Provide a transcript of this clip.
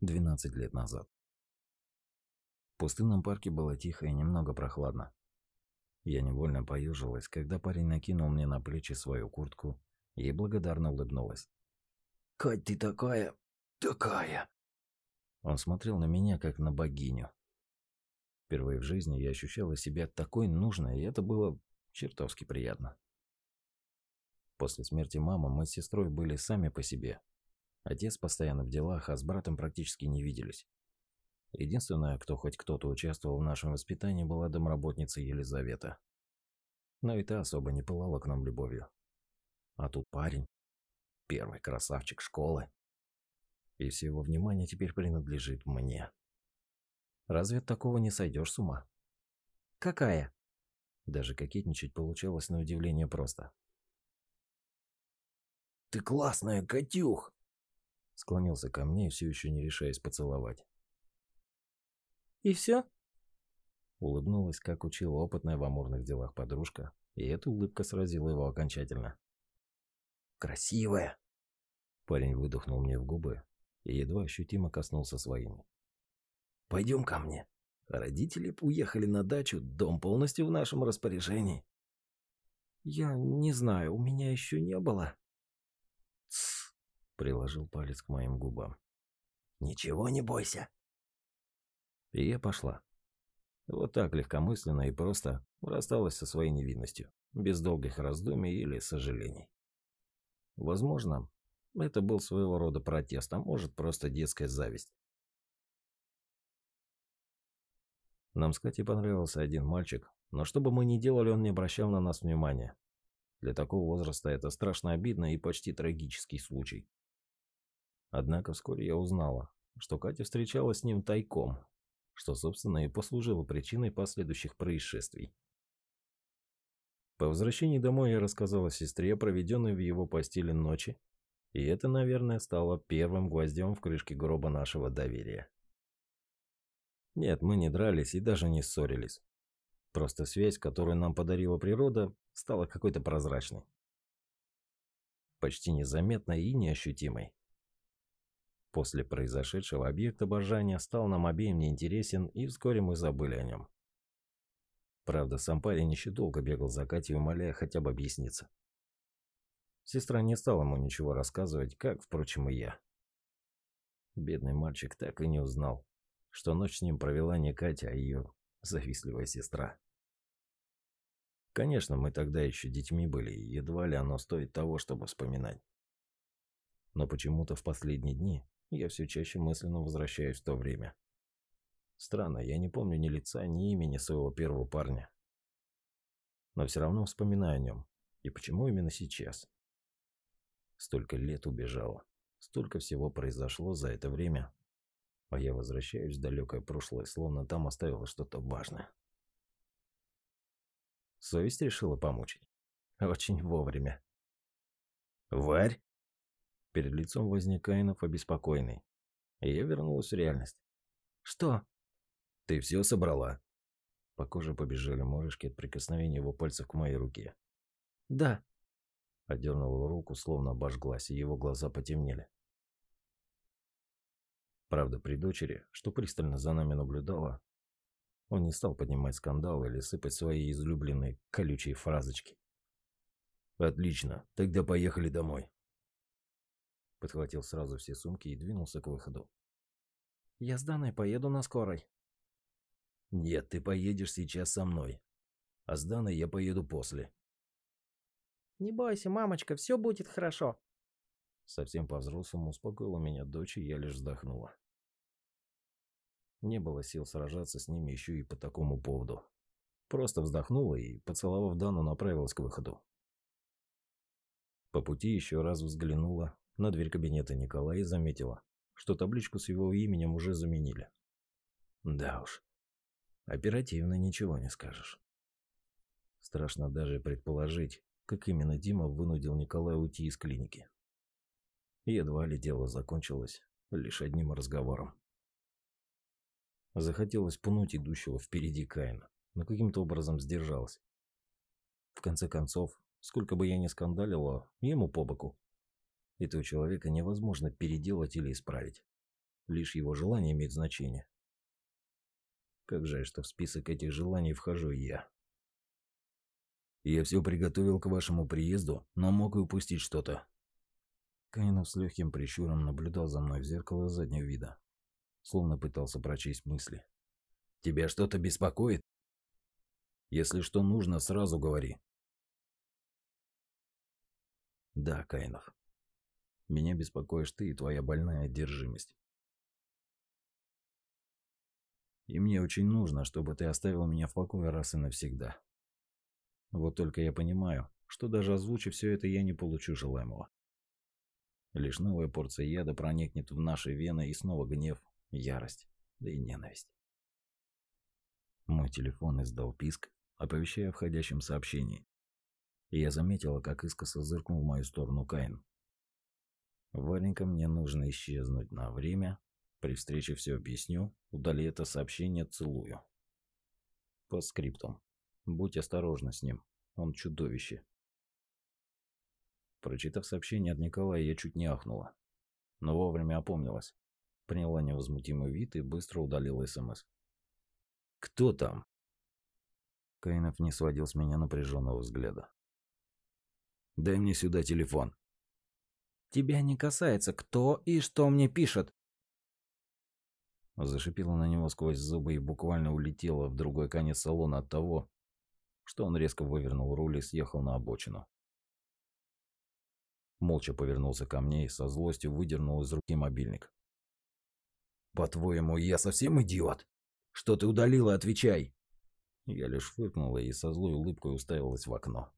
12 лет назад. В пустынном парке было тихо и немного прохладно. Я невольно поежилась, когда парень накинул мне на плечи свою куртку и благодарно улыбнулась. «Кать, ты такая... такая...» Он смотрел на меня, как на богиню. Впервые в жизни я ощущала себя такой нужной, и это было чертовски приятно. После смерти мамы мы с сестрой были сами по себе. Отец постоянно в делах, а с братом практически не виделись. Единственная, кто хоть кто-то участвовал в нашем воспитании, была домработница Елизавета. Но и та особо не пылала к нам любовью. А тут парень, первый красавчик школы. И все его внимание теперь принадлежит мне. Разве от такого не сойдешь с ума? Какая? Даже кокетничать получалось на удивление просто. Ты классная, Катюх! Склонился ко мне, все еще не решаясь поцеловать. И все? Улыбнулась, как учила опытная в амурных делах подружка, и эта улыбка сразила его окончательно. Красивая. Парень выдохнул мне в губы и едва ощутимо коснулся своими. Пойдем ко мне. Родители уехали на дачу, дом полностью в нашем распоряжении. Я не знаю, у меня еще не было. Тсс, приложил палец к моим губам. Ничего не бойся. И я пошла. Вот так легкомысленно и просто рассталась со своей невинностью, без долгих раздумий или сожалений. Возможно, это был своего рода протест, а может просто детская зависть. Нам с Катей понравился один мальчик, но что бы мы ни делали, он не обращал на нас внимания. Для такого возраста это страшно обидно и почти трагический случай. Однако вскоре я узнала, что Катя встречалась с ним тайком, что, собственно, и послужило причиной последующих происшествий. По возвращении домой я рассказала сестре о проведенной в его постели ночи, и это, наверное, стало первым гвоздем в крышке гроба нашего доверия. Нет, мы не дрались и даже не ссорились. Просто связь, которую нам подарила природа, стала какой-то прозрачной. Почти незаметной и неощутимой. После произошедшего объект обожания стал нам обеим неинтересен, и вскоре мы забыли о нем. Правда, сам парень еще долго бегал за Катей, умоляя хотя бы объясниться. Сестра не стала ему ничего рассказывать, как, впрочем, и я. Бедный мальчик так и не узнал, что ночь с ним провела не Катя, а ее завистливая сестра. Конечно, мы тогда еще детьми были, и едва ли оно стоит того, чтобы вспоминать. Но почему-то в последние дни я все чаще мысленно возвращаюсь в то время. Странно, я не помню ни лица, ни имени своего первого парня. Но все равно вспоминаю о нем. И почему именно сейчас? Столько лет убежало. Столько всего произошло за это время. А я возвращаюсь в далекое прошлое, словно там оставила что-то важное. Совесть решила помучить. Очень вовремя. «Варь?» Перед лицом возник Каинов обеспокоенный. И я вернулась в реальность. «Что?» Ты все собрала?» По коже побежали мурашки от прикосновения его пальцев к моей руке. «Да». Отдернула руку, словно обожглась, и его глаза потемнели. Правда, при дочери, что пристально за нами наблюдала, он не стал поднимать скандал или сыпать свои излюбленные колючие фразочки. «Отлично, тогда поехали домой». Подхватил сразу все сумки и двинулся к выходу. «Я с Даной поеду на скорой», «Нет, ты поедешь сейчас со мной. А с Даной я поеду после». «Не бойся, мамочка, все будет хорошо». Совсем по-взрослому успокоила меня дочь, и я лишь вздохнула. Не было сил сражаться с ними еще и по такому поводу. Просто вздохнула и, поцеловав Дану, направилась к выходу. По пути еще раз взглянула на дверь кабинета Николая и заметила, что табличку с его именем уже заменили. Да уж, Оперативно ничего не скажешь. Страшно даже предположить, как именно Дима вынудил Николая уйти из клиники. Едва ли дело закончилось лишь одним разговором. Захотелось пнуть идущего впереди Каина, но каким-то образом сдержалась. В конце концов, сколько бы я ни скандалила, ему по боку. Этого человека невозможно переделать или исправить. лишь его желание имеет значение. Как жаль, что в список этих желаний вхожу я. Я все приготовил к вашему приезду, но мог и упустить что-то. Каинов с легким прищуром наблюдал за мной в зеркало заднего вида, словно пытался прочесть мысли. «Тебя что-то беспокоит? Если что нужно, сразу говори». «Да, Каинов. Меня беспокоишь ты и твоя больная одержимость. И мне очень нужно, чтобы ты оставил меня в покое раз и навсегда. Вот только я понимаю, что даже озвучив все это, я не получу желаемого. Лишь новая порция яда проникнет в наши вены и снова гнев, ярость, да и ненависть. Мой телефон издал писк, оповещая о входящем сообщении. И я заметила, как искоса зыркнул в мою сторону Каин. Валенька, мне нужно исчезнуть на время. При встрече все объясню. Удали это сообщение, целую. По скриптам. Будь осторожна с ним. Он чудовище. Прочитав сообщение от Николая, я чуть не ахнула. Но вовремя опомнилась. Приняла невозмутимый вид и быстро удалила СМС. «Кто там?» Каинов не сводил с меня напряженного взгляда. «Дай мне сюда телефон». «Тебя не касается, кто и что мне пишет». Зашипела на него сквозь зубы и буквально улетела в другой конец салона от того, что он резко вывернул руль и съехал на обочину. Молча повернулся ко мне и со злостью выдернул из руки мобильник. «По-твоему, я совсем идиот? Что ты удалила, отвечай!» Я лишь фыркнула и со злой улыбкой уставилась в окно.